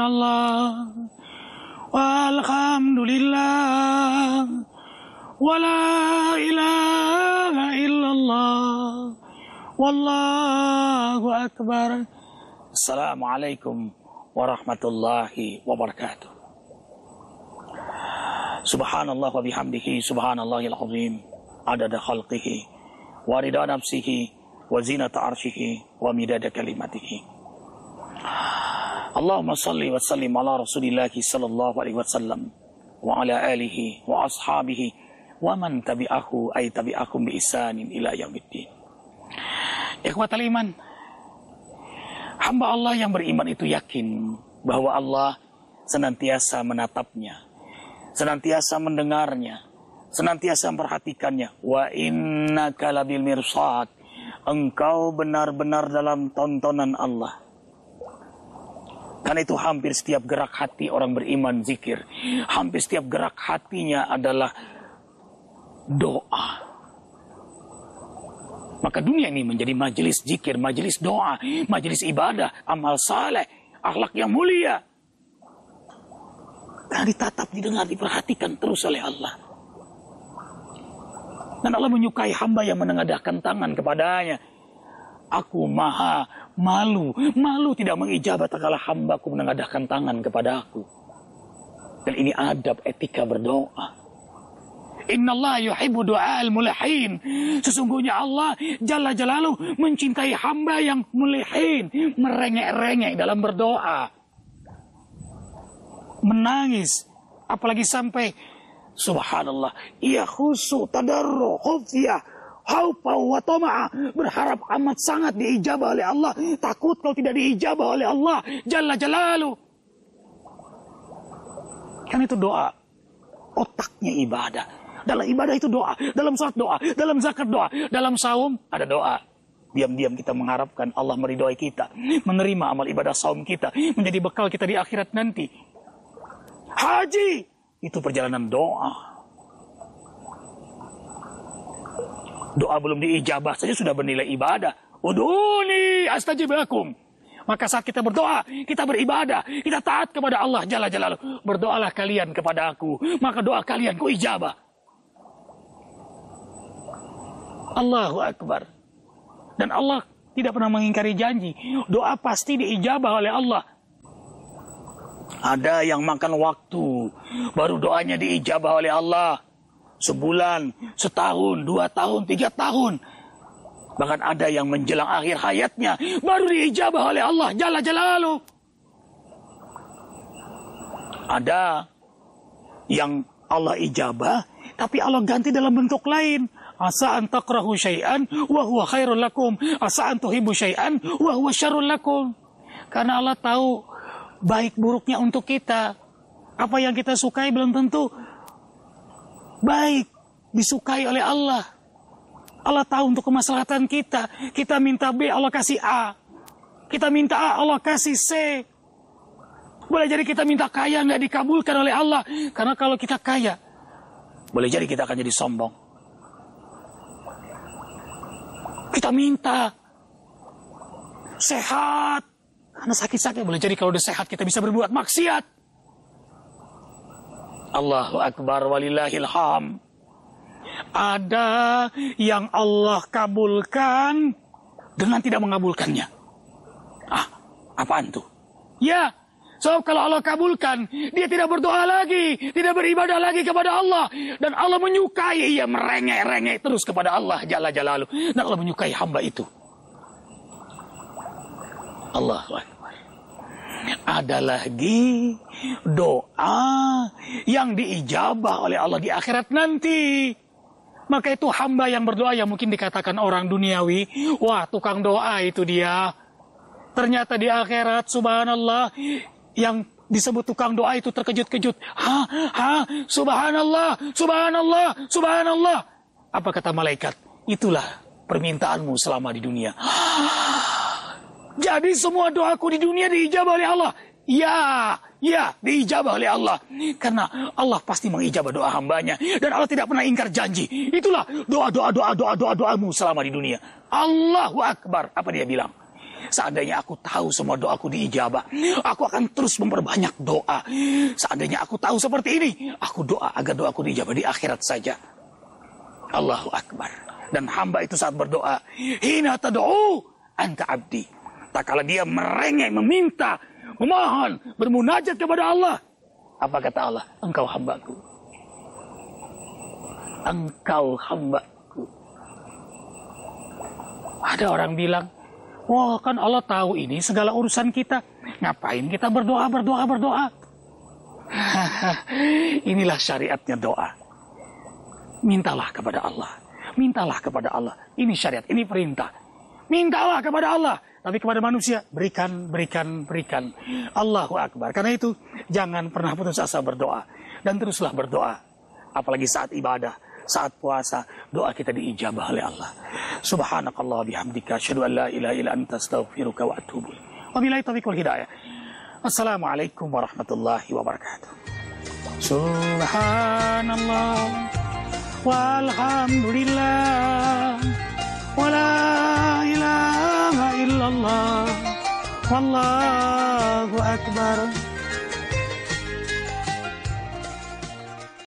Subhanallah Walhamdulillah Wala ilaha illallah Wallahu akbar Assalamualaikum warahmatullahi wabarakatuh Subhanallah wa bihamdihi subhanallahil azim adada khalqihi wa rida nafsihi wa zinata arshihi wa midada kalimatihi Allahumma salli wa sallim ala rasulillah sallallahu alaihi wasallam wa ala alihi wa ashabihi wa man tabi'ahu ay tabi'akum bi isanin ila yaumiddin Ikhwatal iman Hamba Allah yang beriman itu yakin bahwa Allah senantiasa menatapnya senantiasa mendengarnya, senantiasa memperhatikannya. Wa inna kalabil mirsad. Engkau benar-benar dalam tontonan Allah. Karena itu hampir setiap gerak hati orang beriman zikir. Hampir setiap gerak hatinya adalah doa. Maka dunia ini menjadi majelis zikir, majelis doa, majelis ibadah, amal saleh, akhlak yang mulia. Karena ditatap, didengar, diperhatikan terus oleh Allah. Dan Allah menyukai hamba yang menengadahkan tangan kepadanya. Aku maha malu. Malu tidak mengijabat kalau hambaku menengadahkan tangan kepada aku. Dan ini adab etika berdoa. Inna Allah yuhibu al mulihin. Sesungguhnya Allah Jalla Jalalu mencintai hamba yang mulihin. Merengek-rengek dalam berdoa menangis apalagi sampai subhanallah ia khusu tadarru khufiyah haupa wa tama'a. Berharap amat sangat diijabah oleh Allah. Takut kalau tidak diijabah oleh Allah. Jalla jalalu. Kan itu doa. Otaknya ibadah. Dalam ibadah itu doa. Dalam salat doa. Dalam zakat doa. Dalam saum ada doa. Diam-diam kita mengharapkan Allah meridhoi kita, menerima amal ibadah saum kita, menjadi bekal kita di akhirat nanti. Haji! Itu perjalanan doa. Doa belum diijabah saja sudah bernilai ibadah. Uduni astajib lakum. Maka saat kita berdoa, kita beribadah, kita taat kepada Allah Jalla Jalla. Berdoalah kalian kepada aku, maka doa kalian ku ijabah. Allahu Akbar. Dan Allah tidak pernah mengingkari janji. Doa pasti diijabah oleh Allah. Ada yang makan waktu, baru doanya diijabah oleh Allah. Sebulan, setahun, dua tahun, tiga tahun. Bahkan ada yang menjelang akhir hayatnya, baru diijabah oleh Allah. Jalla Jalalu. Ada yang Allah ijabah, tapi Allah ganti dalam bentuk lain. Asa an takrahu syai'an wa khairul lakum. Asa an tuhibu syai'an wa syarul lakum. Karena Allah tahu baik buruknya untuk kita. Apa yang kita sukai belum tentu baik disukai oleh Allah. Allah tahu untuk kemaslahatan kita. Kita minta B, Allah kasih A. Kita minta A, Allah kasih C. Boleh jadi kita minta kaya nggak dikabulkan oleh Allah. Karena kalau kita kaya, boleh jadi kita akan jadi sombong. Kita minta sehat, karena sakit-sakit boleh jadi kalau udah sehat kita bisa berbuat maksiat. Allahu Akbar walillahil ham. Ada yang Allah kabulkan dengan tidak mengabulkannya. Ah, apaan tuh? Ya, so kalau Allah kabulkan, dia tidak berdoa lagi, tidak beribadah lagi kepada Allah. Dan Allah menyukai, ia merengek-rengek terus kepada Allah Jalla Jalalu. Dan Allah menyukai hamba itu. Allahu Akbar. Ada lagi doa yang diijabah oleh Allah di akhirat nanti. Maka itu hamba yang berdoa yang mungkin dikatakan orang duniawi, wah tukang doa itu dia. Ternyata di akhirat subhanallah yang disebut tukang doa itu terkejut-kejut. Ha, ha, subhanallah, subhanallah, subhanallah. Apa kata malaikat? Itulah permintaanmu selama di dunia. Jadi semua doaku di dunia diijabah oleh Allah. Ya, ya, diijabah oleh Allah. Karena Allah pasti mengijabah doa hambanya. Dan Allah tidak pernah ingkar janji. Itulah doa, doa, doa, doa, doa, doamu selama di dunia. Allahu Akbar. Apa dia bilang? Seandainya aku tahu semua doaku diijabah, aku akan terus memperbanyak doa. Seandainya aku tahu seperti ini, aku doa agar doaku diijabah di akhirat saja. Allahu Akbar. Dan hamba itu saat berdoa, hina tad'u anta abdi. Tak kala dia merengek, meminta, memohon, bermunajat kepada Allah. Apa kata Allah? Engkau hambaku. Engkau hambaku. Ada orang bilang, wah kan Allah tahu ini segala urusan kita. Ngapain kita berdoa, berdoa, berdoa? Inilah syariatnya doa. Mintalah kepada Allah. Mintalah kepada Allah. Ini syariat, ini perintah. Mintalah kepada Allah. Tapi kepada manusia, berikan, berikan, berikan. Allahu Akbar. Karena itu, jangan pernah putus asa berdoa. Dan teruslah berdoa. Apalagi saat ibadah, saat puasa, doa kita diijabah oleh Allah. Subhanakallah bihamdika, syadu an la ilaha ila anta astaghfiruka wa atubu. Wabillahi taufiq wal hidayah. Assalamualaikum warahmatullahi wabarakatuh. Subhanallah. Walhamdulillah. الله أكبر.